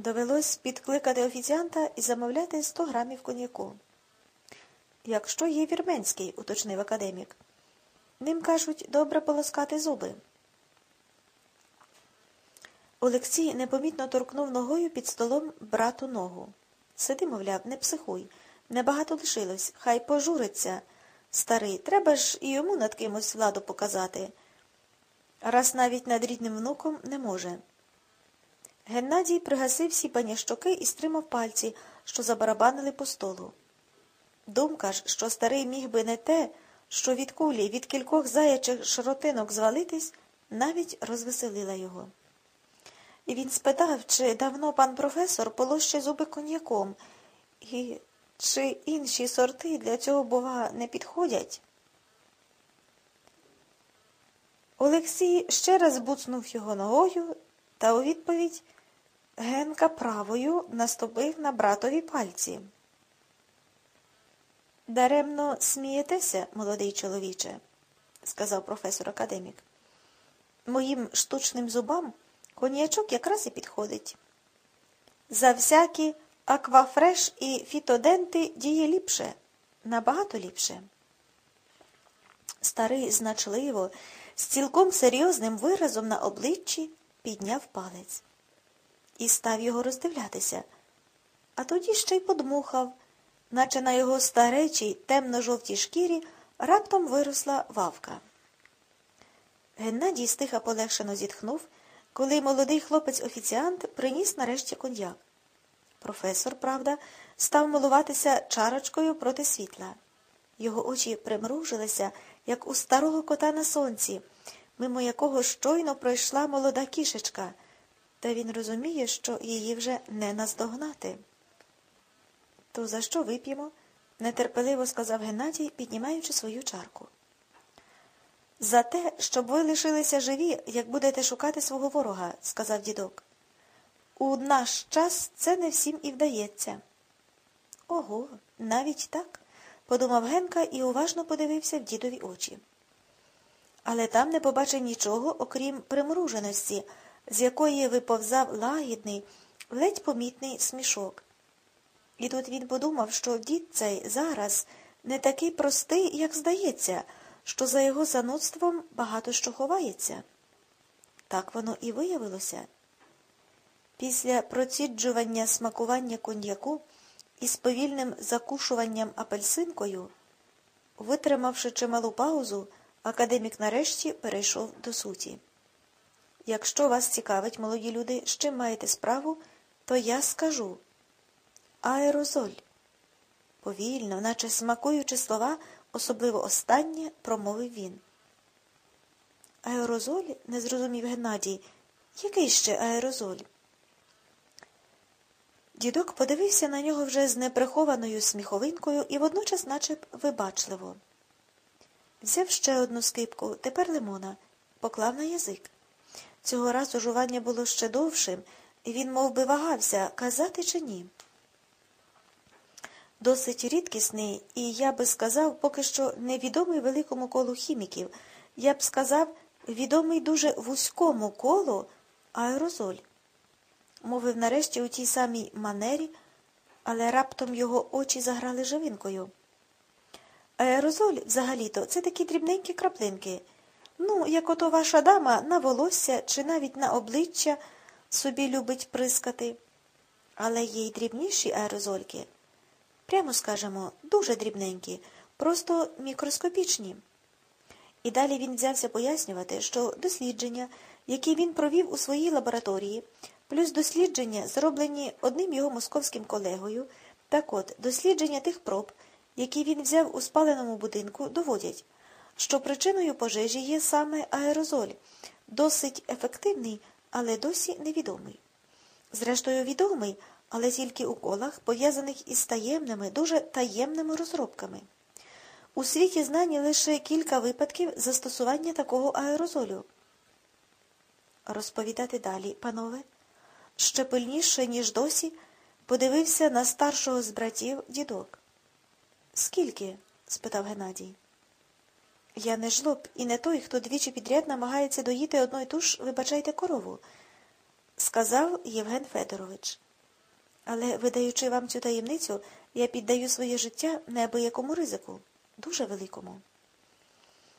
Довелось підкликати офіціанта і замовляти 100 грамів коньяку. Якщо є вірменський, уточнив академік. Ним кажуть, добре полоскати зуби. Олексій непомітно торкнув ногою під столом брату ногу. Сиди, мовляв, не психуй. Небагато лишилось, хай пожуриться. Старий, треба ж і йому над кимось владу показати. Раз навіть над рідним внуком не може. Геннадій пригасив всі панящоки і стримав пальці, що забарабанили по столу. Думка ж, що старий міг би не те, що від кулі, від кількох заячих широтинок звалитись, навіть розвеселила його. І він спитав, чи давно пан професор полоще зуби коньяком, і чи інші сорти для цього, бува, не підходять. Олексій ще раз буцнув його ногою та у відповідь Генка правою наступив на братові пальці. Даремно смієтеся, молодий чоловіче, сказав професор академік. Моїм штучним зубам коньячок якраз і підходить. За всякі аквафреш і фітоденти діє ліпше, набагато ліпше. Старий значливо, з цілком серйозним виразом на обличчі підняв палець і став його роздивлятися, а тоді ще й подмухав, наче на його старечій темно-жовтій шкірі раптом виросла вавка. Геннадій стиха полегшено зітхнув, коли молодий хлопець-офіціант приніс нарешті коньяк. Професор, правда, став милуватися чарочкою проти світла. Його очі примружилися, як у старого кота на сонці, мимо якого щойно пройшла молода кішечка, та він розуміє, що її вже не наздогнати. То за що вип'ємо? нетерпеливо сказав Геннадій, піднімаючи свою чарку. За те, щоб ви лишилися живі, як будете шукати свого ворога, сказав дідок. У наш час це не всім і вдається. Ого, навіть так, подумав Генка і уважно подивився в дідові очі. Але там не побачив нічого, окрім примруженості, з якої виповзав лагідний, ледь помітний смішок. І тут він подумав, що дід цей зараз не такий простий, як здається, що за його занудством багато що ховається. Так воно і виявилося. Після проціджування смакування коньяку із повільним закушуванням апельсинкою, витримавши чималу паузу, академік нарешті перейшов до суті. Якщо вас цікавить, молоді люди, з чим маєте справу, то я скажу аерозоль. Повільно, наче смакуючи слова, особливо останнє, промовив він. Аерозоль? не зрозумів Геннадій. Який ще аерозоль? Дідок подивився на нього вже з неприхованою сміховинкою і водночас наче вибачливо. Взяв ще одну скипку, тепер лимона, поклав на язик. Цього разу жування було ще довшим, і він мов би, вагався, казати чи ні. Досить рідкісний і, я би сказав, поки що невідомий великому колу хіміків, я б сказав, відомий дуже вузькому колу аерозоль. Мовив нарешті у тій самій манері, але раптом його очі заграли живинкою. Аерозоль, взагалі-то, це такі дрібненькі краплинки. Ну, як ото ваша дама на волосся чи навіть на обличчя собі любить прискати. Але є й дрібніші аерозольки. Прямо скажемо, дуже дрібненькі, просто мікроскопічні. І далі він взявся пояснювати, що дослідження, які він провів у своїй лабораторії, плюс дослідження, зроблені одним його московським колегою, так от, дослідження тих проб, які він взяв у спаленому будинку, доводять, що причиною пожежі є саме аерозоль, досить ефективний, але досі невідомий. Зрештою, відомий, але тільки у колах, пов'язаних із таємними, дуже таємними розробками. У світі знані лише кілька випадків застосування такого аерозолю. Розповідати далі, панове, ще пильніше, ніж досі, подивився на старшого з братів дідок. Скільки? спитав Геннадій. Я не жлоб і не той, хто двічі підряд намагається доїти одну й ту ж, вибачайте, корову, сказав Євген Федорович. Але, видаючи вам цю таємницю, я піддаю своє життя неабиякому ризику, дуже великому.